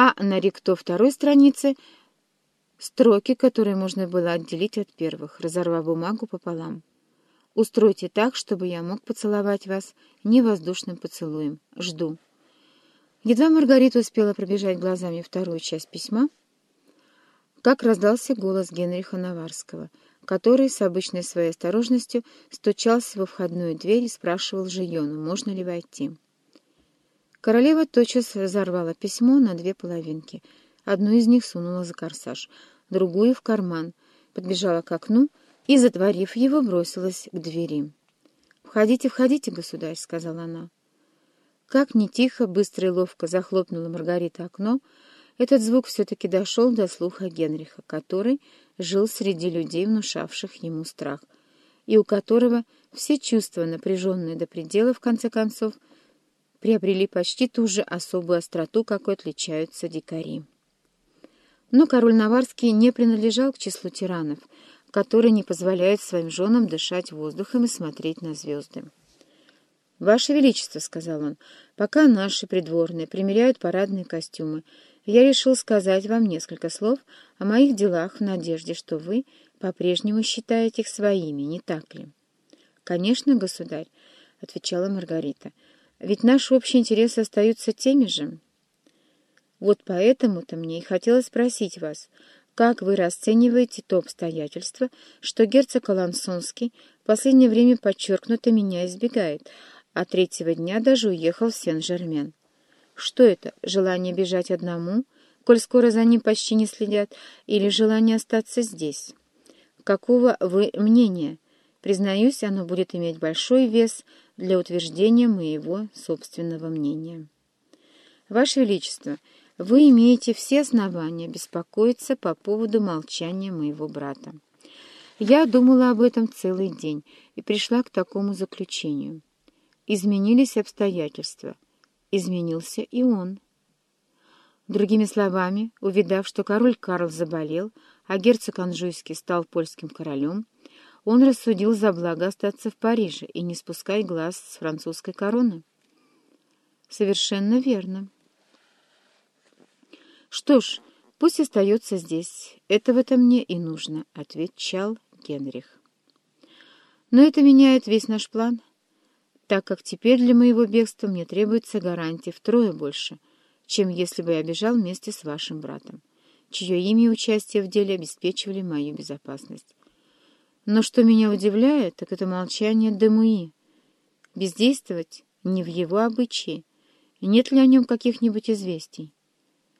а на ректо второй страницы строки, которые можно было отделить от первых, разорвав бумагу пополам. Устройте так, чтобы я мог поцеловать вас невоздушным поцелуем. Жду. Едва Маргарита успела пробежать глазами вторую часть письма, как раздался голос Генриха Наварского, который с обычной своей осторожностью стучался во входную дверь и спрашивал Жиону, можно ли войти. Королева тотчас разорвала письмо на две половинки. Одну из них сунула за корсаж, другую — в карман, подбежала к окну и, затворив его, бросилась к двери. «Входите, входите, государь», — сказала она. Как не тихо, быстро и ловко захлопнула Маргарита окно, этот звук все-таки дошел до слуха Генриха, который жил среди людей, внушавших ему страх, и у которого все чувства, напряженные до предела, в конце концов, приобрели почти ту же особую остроту, какой отличаются дикари. Но король Наварский не принадлежал к числу тиранов, которые не позволяют своим женам дышать воздухом и смотреть на звезды. «Ваше Величество», — сказал он, — «пока наши придворные примеряют парадные костюмы, я решил сказать вам несколько слов о моих делах в надежде, что вы по-прежнему считаете их своими, не так ли?» «Конечно, государь», — отвечала Маргарита, — ведь наши общие интересы остаются теми же. Вот поэтому-то мне и хотелось спросить вас, как вы расцениваете то обстоятельство, что герцог Алансонский в последнее время подчеркнуто меня избегает, а третьего дня даже уехал в Сен-Жермен? Что это, желание бежать одному, коль скоро за ним почти не следят, или желание остаться здесь? Какого вы мнения? Признаюсь, оно будет иметь большой вес для утверждения моего собственного мнения. Ваше Величество, вы имеете все основания беспокоиться по поводу молчания моего брата. Я думала об этом целый день и пришла к такому заключению. Изменились обстоятельства. Изменился и он. Другими словами, увидав, что король Карл заболел, а герцог Анжуйский стал польским королем, он рассудил за благо остаться в Париже и не спускать глаз с французской короны. Совершенно верно. Что ж, пусть остается здесь. Этого-то мне и нужно, — отвечал Генрих. Но это меняет весь наш план, так как теперь для моего бегства мне требуется гарантия втрое больше, чем если бы я бежал вместе с вашим братом, чье имя и участие в деле обеспечивали мою безопасность. Но что меня удивляет, так это молчание Демуи. Бездействовать не в его обычае. Нет ли о нем каких-нибудь известий?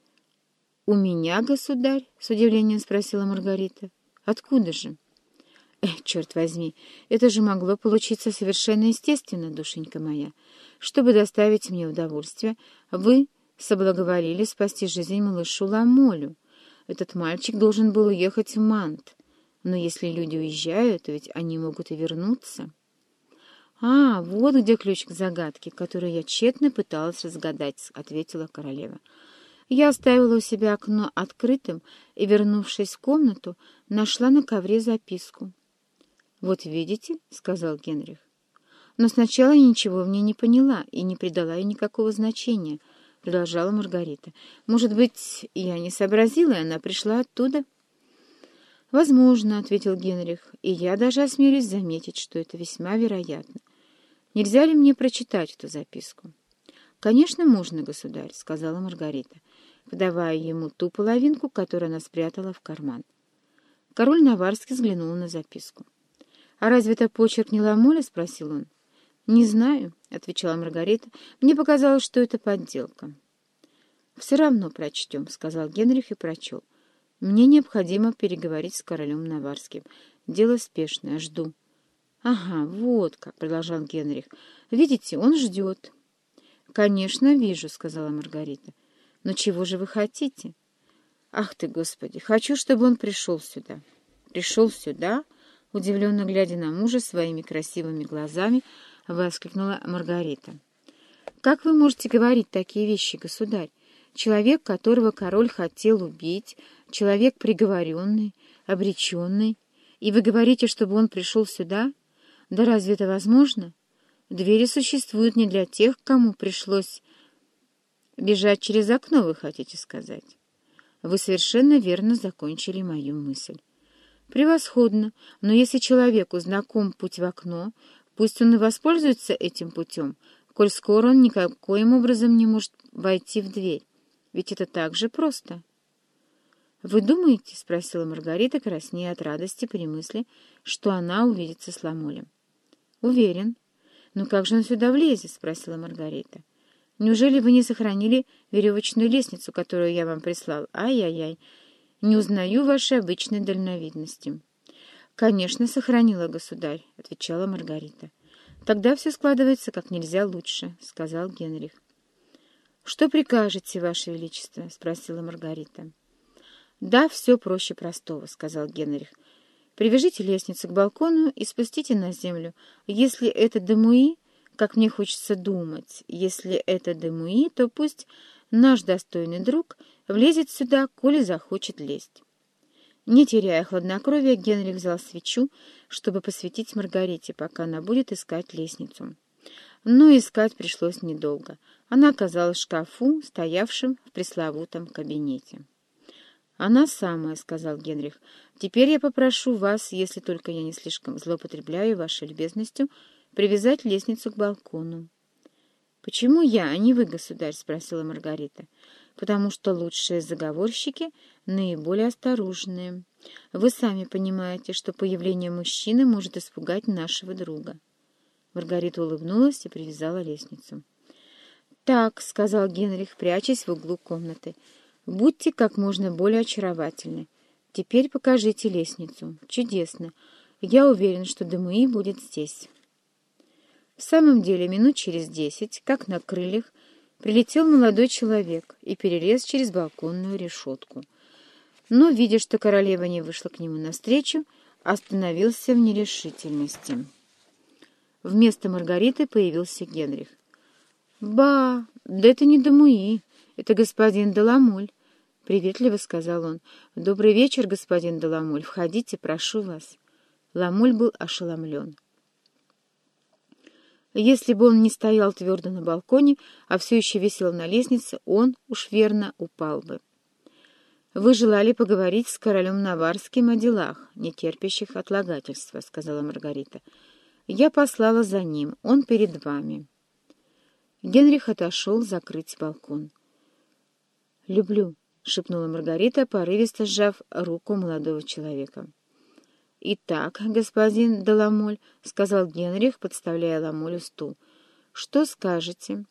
— У меня, государь? — с удивлением спросила Маргарита. — Откуда же? — Эх, черт возьми, это же могло получиться совершенно естественно, душенька моя. Чтобы доставить мне удовольствие, вы соблаговолили спасти жизнь малышу Ламолю. Этот мальчик должен был уехать в Мант. Но если люди уезжают, ведь они могут и вернуться. «А, вот где ключ к загадке, которую я тщетно пыталась разгадать», — ответила королева. Я оставила у себя окно открытым и, вернувшись в комнату, нашла на ковре записку. «Вот видите», — сказал Генрих. «Но сначала я ничего в ней не поняла и не придала ей никакого значения», — продолжала Маргарита. «Может быть, я не сообразила, и она пришла оттуда?» «Возможно», — ответил Генрих, — «и я даже осмелюсь заметить, что это весьма вероятно. Нельзя ли мне прочитать эту записку?» «Конечно, можно, государь», — сказала Маргарита, подавая ему ту половинку, которую она спрятала в карман. Король Наварский взглянул на записку. «А разве это почерк не Ламоля?» — спросил он. «Не знаю», — отвечала Маргарита. «Мне показалось, что это подделка». «Все равно прочтем», — сказал Генрих и прочел. Мне необходимо переговорить с королем Наварским. Дело спешное, жду. — Ага, вот как, — продолжал Генрих. — Видите, он ждет. — Конечно, вижу, — сказала Маргарита. — Но чего же вы хотите? — Ах ты, Господи, хочу, чтобы он пришел сюда. — Пришел сюда? — удивленно глядя на мужа своими красивыми глазами, воскликнула Маргарита. — Как вы можете говорить такие вещи, государь? Человек, которого король хотел убить, человек приговоренный, обреченный, и вы говорите, чтобы он пришел сюда? Да разве это возможно? Двери существуют не для тех, кому пришлось Бежать через окно, вы хотите сказать? Вы совершенно верно закончили мою мысль. Превосходно, но если человеку знаком путь в окно, пусть он и воспользуется этим путем, коль скоро он никаким образом не может войти в дверь. Ведь это так же просто. «Вы думаете?» — спросила Маргарита, краснея от радости при мысли, что она увидится с Ламолем. «Уверен. Но как же он сюда влезет?» — спросила Маргарита. «Неужели вы не сохранили веревочную лестницу, которую я вам прислал? Ай-яй-яй! Не узнаю вашей обычной дальновидности». «Конечно, сохранила, государь», — отвечала Маргарита. «Тогда все складывается как нельзя лучше», — сказал Генрих. «Что прикажете, ваше величество?» — спросила Маргарита. «Да, все проще простого», — сказал Генрих. «Привяжите лестницу к балкону и спустите на землю. Если это Демуи, как мне хочется думать, если это Демуи, то пусть наш достойный друг влезет сюда, коли захочет лезть». Не теряя хладнокровия, Генрих взял свечу, чтобы посветить Маргарите, пока она будет искать лестницу. Но искать пришлось недолго. Она оказалась в шкафу, стоявшем в пресловутом кабинете. «Она самая», — сказал Генрих. «Теперь я попрошу вас, если только я не слишком злоупотребляю вашей любезностью, привязать лестницу к балкону». «Почему я, а не вы, государь?» — спросила Маргарита. «Потому что лучшие заговорщики наиболее осторожные. Вы сами понимаете, что появление мужчины может испугать нашего друга». Маргарита улыбнулась и привязала лестницу. «Так», — сказал Генрих, прячась в углу комнаты, — Будьте как можно более очаровательны. Теперь покажите лестницу. Чудесно. Я уверен, что Демуи будет здесь. В самом деле, минут через десять, как на крыльях, прилетел молодой человек и перелез через балконную решетку. Но, видя, что королева не вышла к нему навстречу, остановился в нерешительности. Вместо Маргариты появился Генрих. «Ба, да это не Демуи, это господин Деламоль. «Приветливо», — сказал он. «Добрый вечер, господин Деламуль. Входите, прошу вас». Ламуль был ошеломлен. Если бы он не стоял твердо на балконе, а все еще висел на лестнице, он, уж верно, упал бы. «Вы желали поговорить с королем Наварским о делах, не терпящих отлагательства», — сказала Маргарита. «Я послала за ним. Он перед вами». Генрих отошел закрыть балкон. «Люблю», — шепнула Маргарита, порывисто сжав руку молодого человека. «Итак, господин Деламоль», — сказал Генрих, подставляя Ламолю стул, — «что скажете?»